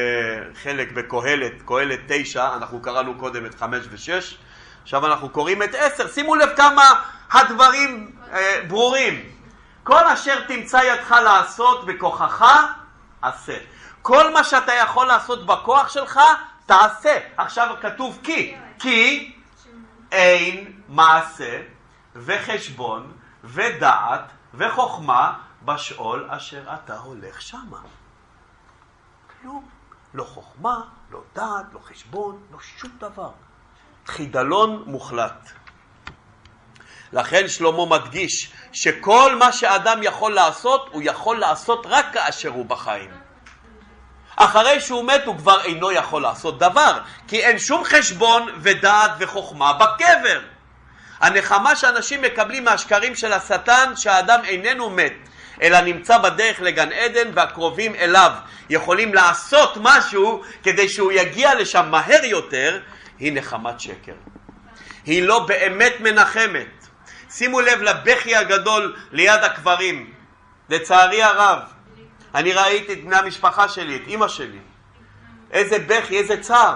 חלק בקהלת, קהלת תשע, אנחנו קראנו קודם את חמש ושש, עכשיו אנחנו קוראים את עשר. שימו לב כמה הדברים אה, ברורים. כל אשר תמצא ידך לעשות בכוחך, עשה. כל מה שאתה יכול לעשות בכוח שלך, תעשה. עכשיו כתוב כי. כי אין מעשה וחשבון ודעת וחוכמה בשאול אשר אתה הולך שמה. כלום. לא חוכמה, לא דעת, לא חשבון, לא שום דבר. חידלון מוחלט. לכן שלמה מדגיש שכל מה שאדם יכול לעשות, הוא יכול לעשות רק כאשר הוא בחיים. אחרי שהוא מת הוא כבר אינו יכול לעשות דבר, כי אין שום חשבון ודעת וחוכמה בקבר. הנחמה שאנשים מקבלים מהשקרים של השטן שהאדם איננו מת, אלא נמצא בדרך לגן עדן והקרובים אליו יכולים לעשות משהו כדי שהוא יגיע לשם מהר יותר, היא נחמת שקר. היא לא באמת מנחמת. שימו לב לבכי הגדול ליד הקברים. לצערי הרב, אני ראיתי את בני המשפחה שלי, את אימא שלי. איזה בכי, איזה צער.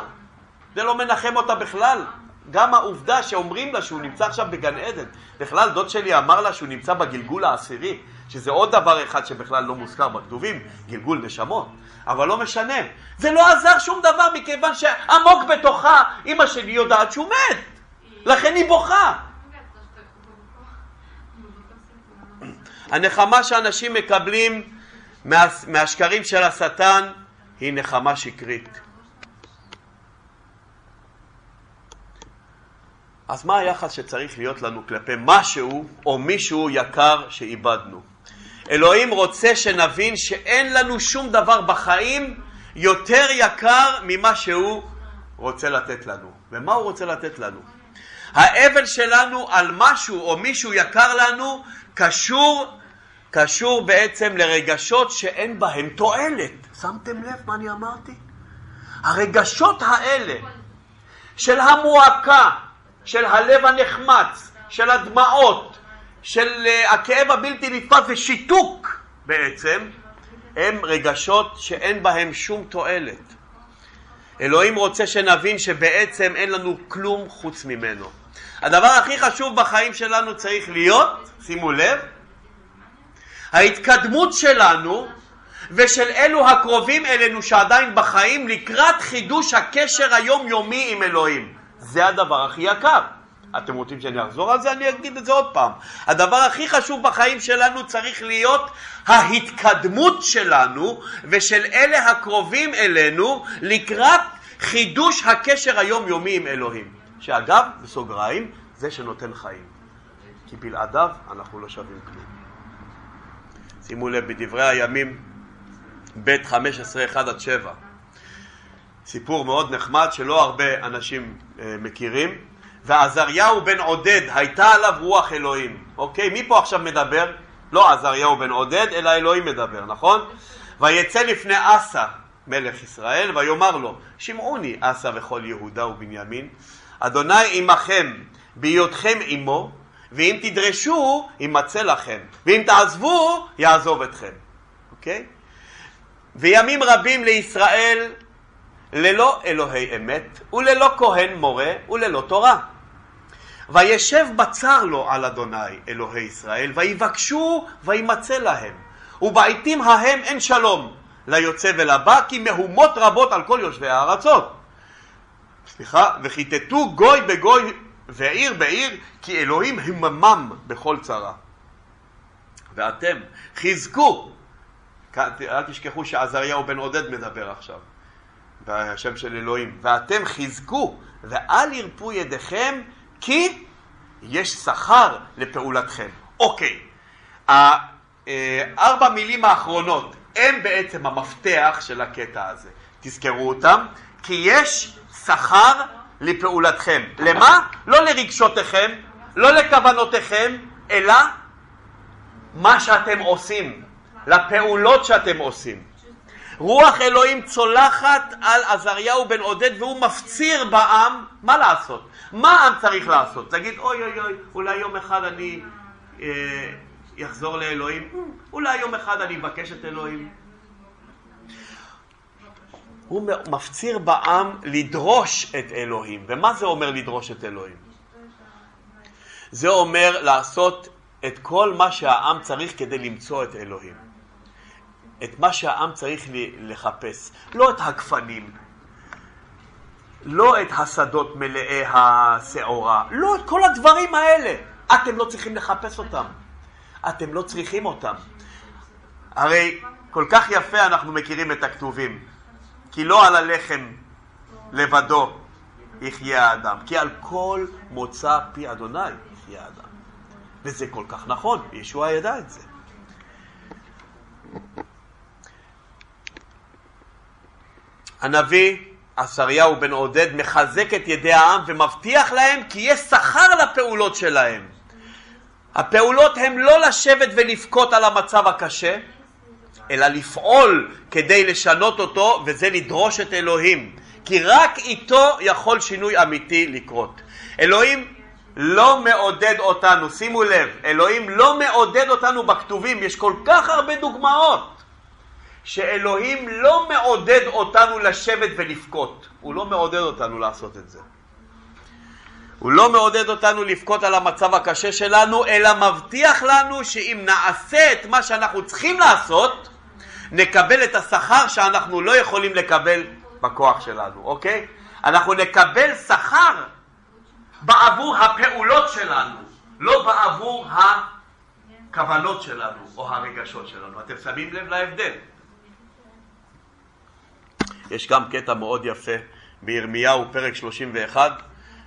זה לא מנחם אותה בכלל. גם העובדה שאומרים לה שהוא נמצא עכשיו בגן עדן. בכלל, דוד שלי אמר לה שהוא נמצא בגלגול העשירי, שזה עוד דבר אחד שבכלל לא מוזכר בכתובים, גלגול נשמות. אבל לא משנה. זה לא עזר שום דבר מכיוון שעמוק בתוכה אימא שלי יודעת שהוא מת. לכן היא בוכה. הנחמה שאנשים מקבלים מה, מהשקרים של השטן היא נחמה שקרית. אז מה היחס שצריך להיות לנו כלפי משהו או מישהו יקר שאיבדנו? אלוהים רוצה שנבין שאין לנו שום דבר בחיים יותר יקר ממה שהוא רוצה לתת לנו. ומה הוא רוצה לתת לנו? האבל שלנו על משהו או מישהו יקר לנו קשור, קשור בעצם לרגשות שאין בהם תועלת. שמתם לב מה אני אמרתי? הרגשות האלה של המועקה, של הלב הנחמץ, של הדמעות, של uh, הכאב הבלתי נתפס ושיתוק בעצם, הם רגשות שאין בהם שום תועלת. אלוהים רוצה שנבין שבעצם אין לנו כלום חוץ ממנו. הדבר הכי חשוב בחיים שלנו צריך להיות, שימו לב, ההתקדמות שלנו ושל אלו הקרובים אלינו שעדיין בחיים לקראת חידוש הקשר היומיומי עם אלוהים. זה הדבר הכי יקר. אתם רוצים שאני אחזור על זה? אני אגיד את זה עוד פעם. הדבר הכי חשוב בחיים שלנו צריך להיות ההתקדמות שלנו ושל אלה הקרובים אלינו לקראת חידוש הקשר היומיומי עם אלוהים. שאגב, בסוגריים, זה שנותן חיים. כי בלעדיו אנחנו לא שווים כלום. שימו לב, בדברי הימים, ב' 15, 1 עד 7. סיפור מאוד נחמד שלא הרבה אנשים אה, מכירים. ועזריהו בן עודד, הייתה עליו רוח אלוהים. אוקיי, מי פה עכשיו מדבר? לא עזריהו בן עודד, אלא אלוהים מדבר, נכון? ויצא לפני אסא, מלך ישראל, ויאמר לו, שמעוני אסא וכל יהודה ובנימין, אדוני עמכם בהיותכם עמו, ואם תדרשו, יימצא לכם, ואם תעזבו, יעזוב אתכם. אוקיי? וימים רבים לישראל ללא אלוהי אמת, וללא כהן מורה, וללא תורה. וישב בצר לו על אדוני אלוהי ישראל, ויבקשו וימצא להם. ובעתים ההם אין שלום ליוצא ולבא, כי מהומות רבות על כל יושבי הארצות. סליחה, וכיתתו גוי בגוי ועיר בעיר, כי אלוהים הממם בכל צרה. ואתם חזקו, אל תשכחו שעזריהו בן עודד מדבר עכשיו, בשם של אלוהים, ואתם חזקו ואל ירפו ידיכם כי יש שכר לפעולתכם. אוקיי, הארבע מילים האחרונות הם בעצם המפתח של הקטע הזה. תזכרו אותם, כי יש שכר לפעולתכם. למה? לא לרגשותיכם, לא לכוונותיכם, אלא מה שאתם עושים, לפעולות שאתם עושים. רוח אלוהים צולחת על עזריהו בן עודד והוא מפציר בעם מה לעשות. מה העם צריך לעשות? להגיד אוי אוי אוי, אולי יום אחד אני אה, יחזור לאלוהים, אולי יום אחד אני אבקש את אלוהים. הוא מפציר בעם לדרוש את אלוהים. ומה זה אומר לדרוש את אלוהים? זה אומר לעשות את כל מה שהעם צריך כדי למצוא את אלוהים. את מה שהעם צריך לחפש. לא את הגפנים, לא את השדות מלאי השעורה, לא את כל הדברים האלה. אתם לא צריכים לחפש אותם. אתם לא צריכים אותם. הרי כל כך יפה אנחנו מכירים את הכתובים. כי לא על הלחם לבדו יחיה האדם, כי על כל מוצא פי אדוני יחיה האדם. וזה כל כך נכון, ישוע ידע את זה. הנביא עשריהו בן עודד מחזק את ידי העם ומבטיח להם כי יש שכר לפעולות שלהם. הפעולות הן לא לשבת ולבכות על המצב הקשה, אלא לפעול כדי לשנות אותו, וזה לדרוש את אלוהים. כי רק איתו יכול שינוי אמיתי לקרות. אלוהים לא מעודד אותנו, שימו לב, אלוהים לא מעודד אותנו בכתובים, יש כל כך הרבה דוגמאות שאלוהים לא מעודד אותנו לשבת ולבכות, הוא לא מעודד אותנו לעשות את זה. הוא לא מעודד אותנו לבכות על המצב הקשה שלנו, אלא מבטיח לנו שאם נעשה את מה שאנחנו צריכים לעשות, נקבל את השכר שאנחנו לא יכולים לקבל בכוח שלנו, אוקיי? אנחנו נקבל שכר בעבור הפעולות שלנו, לא בעבור הכוונות שלנו או הרגשות שלנו. אתם שמים לב להבדל? יש גם קטע מאוד יפה בירמיהו, פרק 31,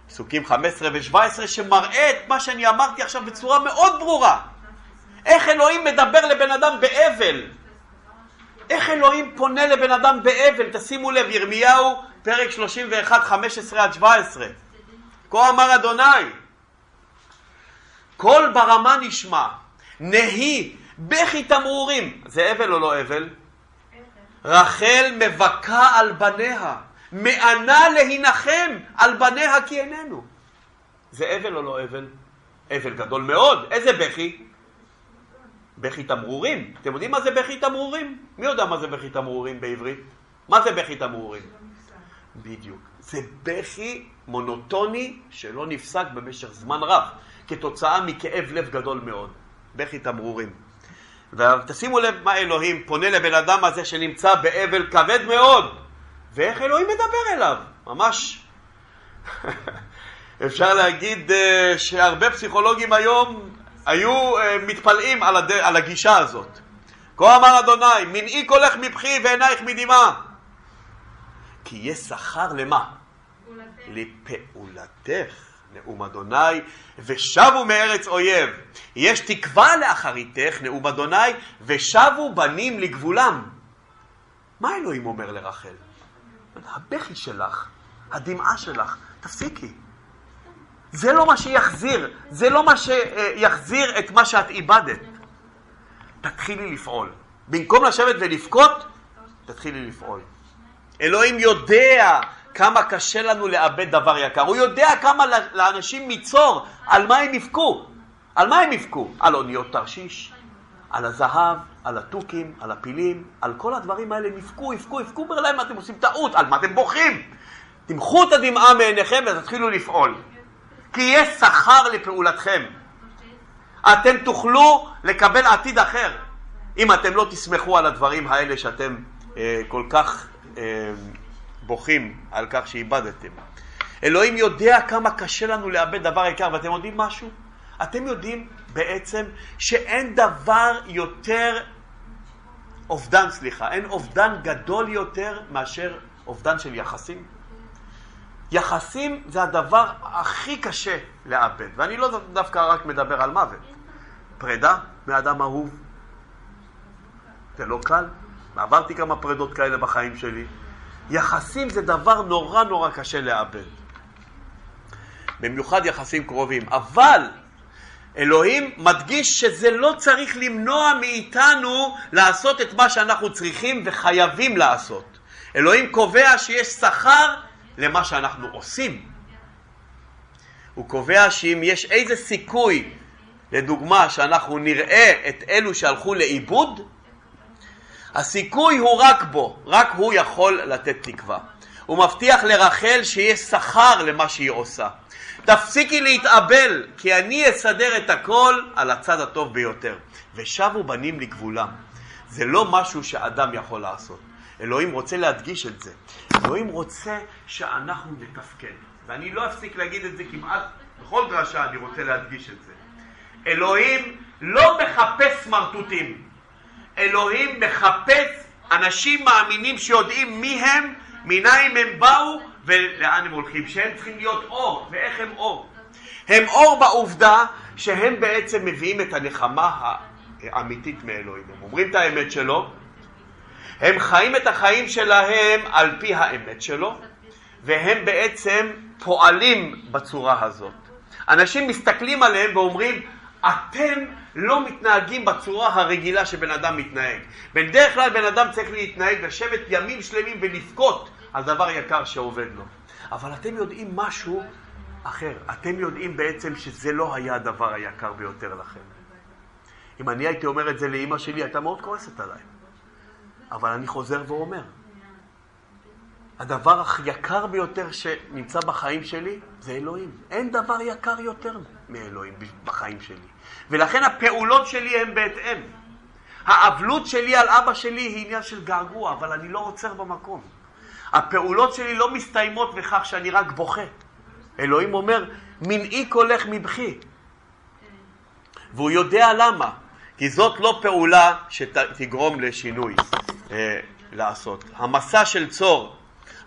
פסוקים 15 ו-17, שמראה את מה שאני אמרתי עכשיו בצורה מאוד ברורה. איך אלוהים מדבר לבן אדם באבל. איך אלוהים פונה לבן אדם באבל. תשימו לב, ירמיהו, פרק 31, 15 עד 17. כה אמר אדוני, קול ברמה נשמע, נהי, בכי תמרורים. זה אבל או לא אבל? רחל מבכה על בניה, מענה להנחם על בניה כי איננו. זה אבל או לא אבל? אבל גדול מאוד. איזה בכי? בכי תמרורים. אתם יודעים מה זה בכי תמרורים? מי יודע מה זה בכי תמרורים בעברית? מה זה בכי תמרורים? בדיוק. זה בכי מונוטוני שלא נפסק במשך זמן רב, כתוצאה מכאב לב גדול מאוד. בכי תמרורים. ותשימו לב מה אלוהים פונה לבן אדם הזה שנמצא באבל כבד מאוד, ואיך אלוהים מדבר אליו, ממש. אפשר להגיד uh, שהרבה פסיכולוגים היום היו uh, מתפלאים על, הד... על הגישה הזאת. כה אמר אדוני, מנעי קולך מבכי ועינייך מדמעה. כי יש שכר למה? לפעולתך, נאום אדוני, ושבו מארץ אויב. יש תקווה לאחריתך, נאום אדוני, ושבו בנים לגבולם. מה אלוהים אומר לרחל? הבכי שלך, הדמעה שלך, תפסיקי. זה לא מה שיחזיר, זה לא מה שיחזיר את מה שאת איבדת. תתחילי לפעול. במקום לשבת ולבכות, תתחילי לפעול. אלוהים יודע כמה קשה לנו לאבד דבר יקר. הוא יודע כמה לאנשים מצור, על מה הם יבכו. על מה הם יבכו? על אוניות תרשיש, על הזהב, על התוכים, על הפילים, על כל הדברים האלה הם יבכו, יבכו, יבכו, אומר להם אתם עושים טעות, על מה אתם בוכים? תמחו את הדמעה מעיניכם ותתחילו לפעול. כי יש שכר לפעולתכם. אתם תוכלו לקבל עתיד אחר אם אתם לא תסמכו על הדברים האלה שאתם אה, כל כך אה, בוכים על כך שאיבדתם. אלוהים יודע כמה קשה לנו לאבד דבר יקר, ואתם יודעים משהו? אתם יודעים בעצם שאין דבר יותר, אובדן, סליחה, אין אובדן גדול יותר מאשר אובדן של יחסים? יחסים זה הדבר הכי קשה לאבד, ואני לא דווקא רק מדבר על מוות. פרידה מאדם אהוב, זה לא קל. עברתי כמה פרידות כאלה בחיים שלי. יחסים זה דבר נורא נורא קשה לאבד. במיוחד יחסים קרובים. אבל אלוהים מדגיש שזה לא צריך למנוע מאיתנו לעשות את מה שאנחנו צריכים וחייבים לעשות. אלוהים קובע שיש שכר למה שאנחנו עושים. הוא קובע שאם יש איזה סיכוי, לדוגמה, שאנחנו נראה את אלו שהלכו לאיבוד, הסיכוי הוא רק בו, רק הוא יכול לתת תקווה. הוא מבטיח לרחל שיש שכר למה שהיא עושה. תפסיקי להתאבל, כי אני אסדר את הכל על הצד הטוב ביותר. ושבו בנים לגבולם. זה לא משהו שאדם יכול לעשות. אלוהים רוצה להדגיש את זה. אלוהים רוצה שאנחנו נתפקד. ואני לא אפסיק להגיד את זה כמעט בכל דרשה, אני רוצה להדגיש את זה. אלוהים לא מחפש סמרטוטים. אלוהים מחפש אנשים מאמינים שיודעים מי הם, מניין הם באו ולאן הם הולכים, שהם צריכים להיות אור, ואיך הם אור. הם אור בעובדה שהם בעצם מביאים את הנחמה האמיתית מאלוהים. הם אומרים את האמת שלו, הם חיים את החיים שלהם על פי האמת שלו, והם בעצם פועלים בצורה הזאת. אנשים מסתכלים עליהם ואומרים, אתם לא מתנהגים בצורה הרגילה שבן אדם מתנהג. בדרך כלל בן אדם צריך להתנהג, לשבת ימים שלמים ולבכות על דבר יקר שעובד לו. אבל אתם יודעים משהו אחר. אתם יודעים בעצם שזה לא היה הדבר היקר ביותר לכם. אם אני הייתי אומר את זה לאימא שלי, הייתה מאוד כועסת עליי. אבל אני חוזר ואומר, הדבר היקר ביותר שנמצא בחיים שלי זה אלוהים. אין דבר יקר יותר מאלוהים בחיים שלי. ולכן הפעולות שלי הן בהתאם. האבלות שלי על אבא שלי היא עניין של געגוע, אבל אני לא עוצר במקום. הפעולות שלי לא מסתיימות בכך שאני רק בוכה. אלוהים אומר, מנעי קולך מבכי. והוא יודע למה. כי זאת לא פעולה שתגרום לשינוי אה, לעשות. המסע של צור,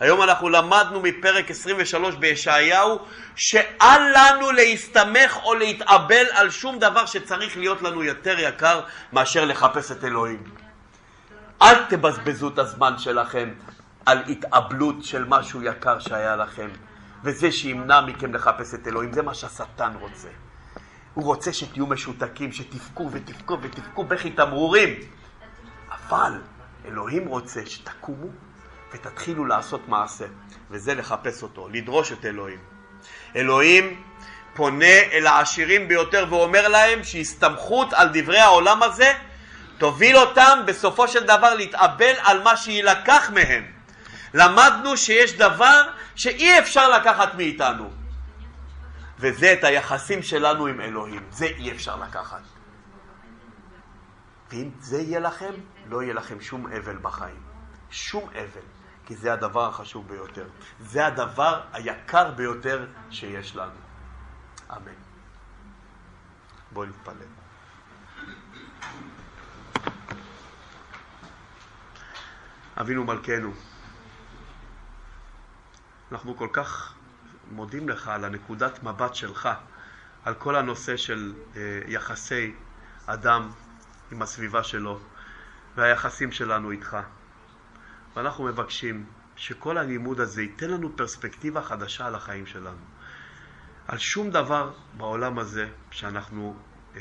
היום אנחנו למדנו מפרק 23 בישעיהו שאל לנו להסתמך או להתאבל על שום דבר שצריך להיות לנו יותר יקר מאשר לחפש את אלוהים. אל תבזבזו את הזמן שלכם על התאבלות של משהו יקר שהיה לכם, וזה שימנע מכם לחפש את אלוהים, זה מה שהשטן רוצה. הוא רוצה שתהיו משותקים, שתבכו ותבכו ותבכו בכי תמרורים. אבל אלוהים רוצה שתקומו ותתחילו לעשות מעשה, וזה לחפש אותו, לדרוש את אלוהים. אלוהים פונה אל העשירים ביותר ואומר להם שהסתמכות על דברי העולם הזה תוביל אותם בסופו של דבר להתאבל על מה שיילקח מהם. למדנו שיש דבר שאי אפשר לקחת מאיתנו, וזה את היחסים שלנו עם אלוהים. זה אי אפשר לקחת. ואם זה יהיה לכם, לא יהיה לכם שום אבל בחיים. שום אבל, כי זה הדבר החשוב ביותר. זה הדבר היקר ביותר שיש לנו. אמן. בואו נתפלל. אבינו מלכנו, אנחנו כל כך מודים לך על הנקודת מבט שלך, על כל הנושא של אה, יחסי אדם עם הסביבה שלו והיחסים שלנו איתך. ואנחנו מבקשים שכל הלימוד הזה ייתן לנו פרספקטיבה חדשה על החיים שלנו. על שום דבר בעולם הזה שאנחנו, אה,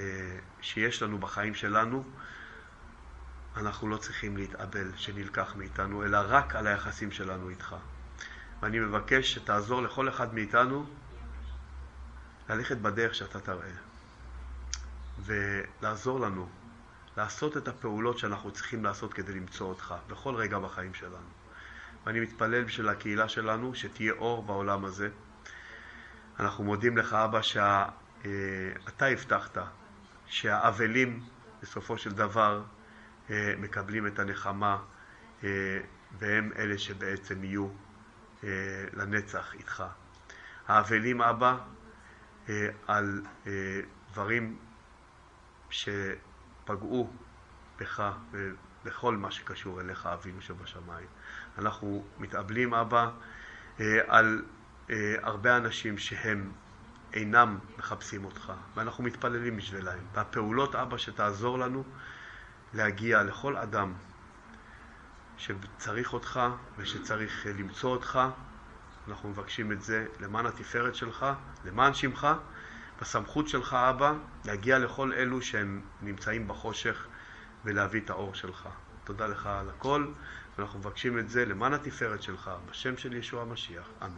שיש לנו בחיים שלנו, אנחנו לא צריכים להתאבל שנלקח מאיתנו, אלא רק על היחסים שלנו איתך. ואני מבקש שתעזור לכל אחד מאיתנו ללכת בדרך שאתה תראה, ולעזור לנו לעשות את הפעולות שאנחנו צריכים לעשות כדי למצוא אותך בכל רגע בחיים שלנו. ואני מתפלל בשביל הקהילה שלנו שתהיה אור בעולם הזה. אנחנו מודים לך, אבא, שאתה אה, הבטחת שהאבלים בסופו של דבר אה, מקבלים את הנחמה אה, והם אלה שבעצם יהיו לנצח איתך. האבלים, אבא, על דברים ש... פגעו בך ובכל מה שקשור אליך, אבינו שבשמיים. אנחנו מתאבלים, אבא, אה, על אה, הרבה אנשים שהם אינם מחפשים אותך, ואנחנו מתפללים בשבילם. והפעולות, אבא, שתעזור לנו להגיע לכל אדם שצריך אותך ושצריך למצוא אותך, אנחנו מבקשים את זה למען התפארת שלך, למען שמך. בסמכות שלך, אבא, להגיע לכל אלו שהם נמצאים בחושך ולהביא את האור שלך. תודה לך על הכל, ואנחנו מבקשים את זה למען התפארת שלך, בשם של ישוע המשיח. אמן.